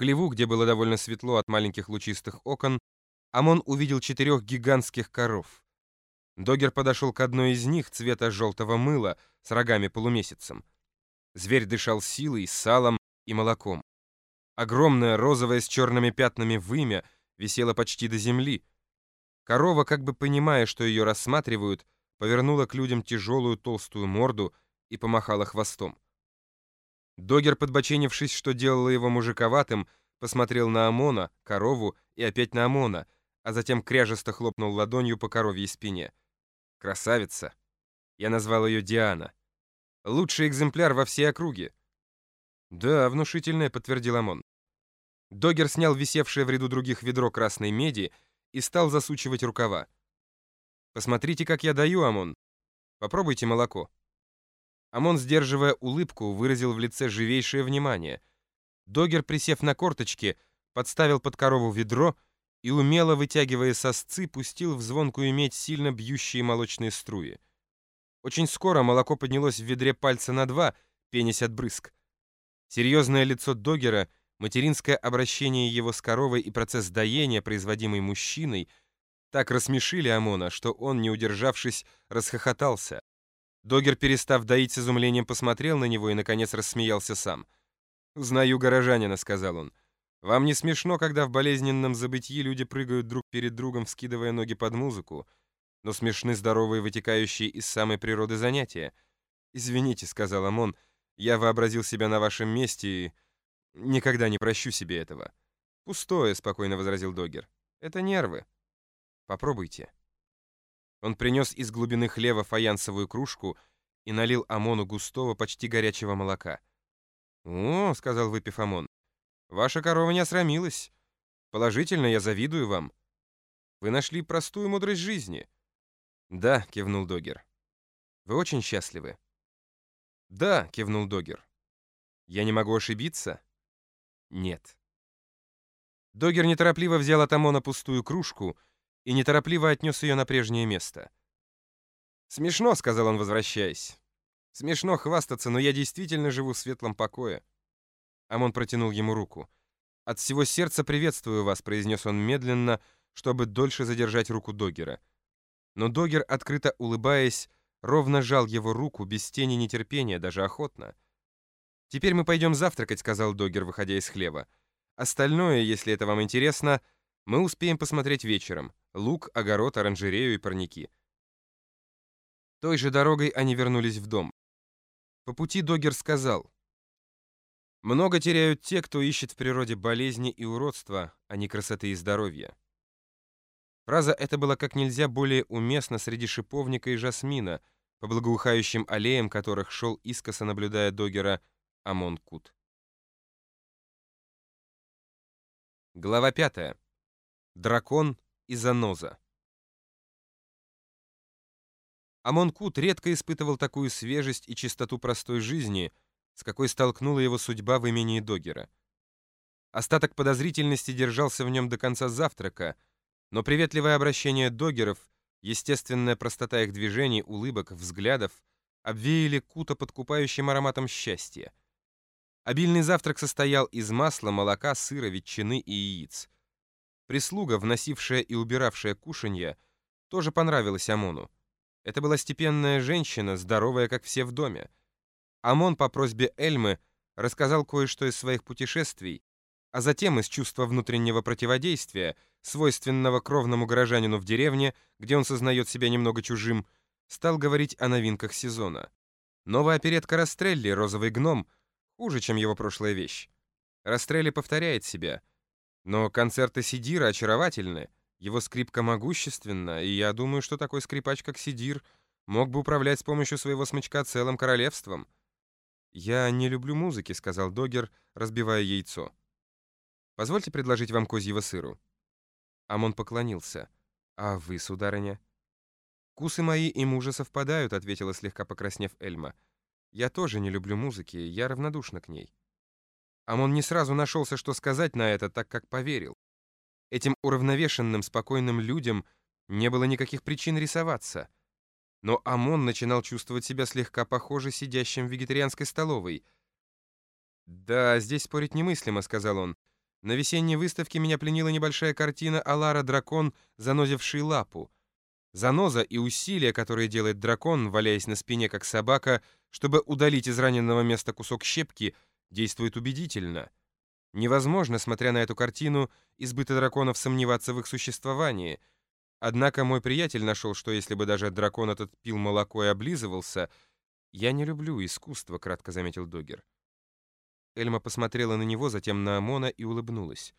хлеву, где было довольно светло от маленьких лучистых окон, Амон увидел четырех гигантских коров. Догер подошел к одной из них цвета желтого мыла с рогами-полумесяцем. Зверь дышал силой, салом и молоком. Огромная розовая с черными пятнами вымя висела почти до земли. Корова, как бы понимая, что ее рассматривают, повернула к людям тяжелую толстую морду и помахала хвостом. Догер, подбоченившись, что делало его мужиковатым, посмотрел на Амона, корову и опять на Амона, а затем кряжесто хлопнул ладонью по коровьей спине. «Красавица!» Я назвал ее Диана. «Лучший экземпляр во всей округе». «Да, внушительное», — подтвердил Амон. Догер снял висевшее в ряду других ведро красной меди и стал засучивать рукава. «Посмотрите, как я даю, Амон. Попробуйте молоко». Амон, сдерживая улыбку, выразил в лице живейшее внимание. Догер, присев на корточки, подставил под корову ведро и, умело вытягивая сосцы, пустил в звонкую медь сильно бьющие молочные струи. Очень скоро молоко поднялось в ведре пальца на два, пенясь от брызг. Серьезное лицо Догера, материнское обращение его с коровой и процесс доения, производимый мужчиной, так рассмешили Амона, что он, не удержавшись, расхохотался. Догер, перестав доить с изумлением, посмотрел на него и, наконец, рассмеялся сам. «Узнаю горожанина», — сказал он. «Вам не смешно, когда в болезненном забытии люди прыгают друг перед другом, вскидывая ноги под музыку, но смешны здоровые, вытекающие из самой природы занятия. «Извините», — сказал Амон, — «я вообразил себя на вашем месте и никогда не прощу себе этого». «Пустое», — спокойно возразил Догер. «Это нервы. Попробуйте». Он принес из глубины хлева фаянсовую кружку и налил Амону густого, почти горячего молока. «О», — сказал, выпив Амон, — «ваша корова не осрамилась. Положительно, я завидую вам. Вы нашли простую мудрость жизни». «Да», — кивнул Догер. «Вы очень счастливы». «Да», — кивнул Догер. «Я не могу ошибиться?» «Нет». Догер неторопливо взял от Амона пустую кружку — и неторопливо отнес ее на прежнее место. «Смешно», — сказал он, возвращаясь. «Смешно хвастаться, но я действительно живу в светлом покое». Амон протянул ему руку. «От всего сердца приветствую вас», — произнес он медленно, чтобы дольше задержать руку Догера. Но Догер, открыто улыбаясь, ровно жал его руку, без тени нетерпения, даже охотно. «Теперь мы пойдем завтракать», — сказал Догер, выходя из хлева. «Остальное, если это вам интересно, мы успеем посмотреть вечером. Лук, огород, оранжерею и парники. Той же дорогой они вернулись в дом. По пути Догер сказал, «Много теряют те, кто ищет в природе болезни и уродства, а не красоты и здоровья». Фраза эта была как нельзя более уместна среди шиповника и жасмина, по благоухающим аллеям которых шел искоса, наблюдая Догера Амон Кут. Глава пятая. Дракон и заноза. Амон Кут редко испытывал такую свежесть и чистоту простой жизни, с какой столкнула его судьба в имении Догера. Остаток подозрительности держался в нем до конца завтрака, но приветливое обращение Догеров, естественная простота их движений, улыбок, взглядов обвеяли Кута подкупающим ароматом счастья. Обильный завтрак состоял из масла, молока, сыра, ветчины и яиц. Прислуга, вносившая и убиравшая кушанья, тоже понравилась Амону. Это была степенная женщина, здоровая, как все в доме. Амон по просьбе Эльмы рассказал кое-что из своих путешествий, а затем из чувства внутреннего противодействия, свойственного кровному горожанину в деревне, где он сознает себя немного чужим, стал говорить о новинках сезона. Новая оперетка Растрелли «Розовый гном» хуже, чем его прошлая вещь. Растрелли повторяет себя — но концерты Сидира очаровательны, его скрипка могущественна, и я думаю, что такой скрипач, как Сидир, мог бы управлять с помощью своего смычка целым королевством. «Я не люблю музыки», — сказал Догер, разбивая яйцо. «Позвольте предложить вам козьего сыру». Амон поклонился. «А вы, сударыня?» «Вкусы мои и мужа совпадают», — ответила слегка покраснев Эльма. «Я тоже не люблю музыки, я равнодушна к ней». Амон не сразу нашелся, что сказать на это, так как поверил. Этим уравновешенным, спокойным людям не было никаких причин рисоваться. Но Амон начинал чувствовать себя слегка похоже сидящим в вегетарианской столовой. «Да, здесь спорить немыслимо», — сказал он. На весенней выставке меня пленила небольшая картина Алара Дракон, занозивший лапу. Заноза и усилия, которые делает дракон, валяясь на спине, как собака, чтобы удалить из раненого места кусок щепки, действуют убедительно. Невозможно, смотря на эту картину, избыто драконов сомневаться в их существовании. Однако мой приятель нашел, что если бы даже дракон этот пил молоко и облизывался... «Я не люблю искусство», — кратко заметил Догер. Эльма посмотрела на него, затем на Амона и улыбнулась.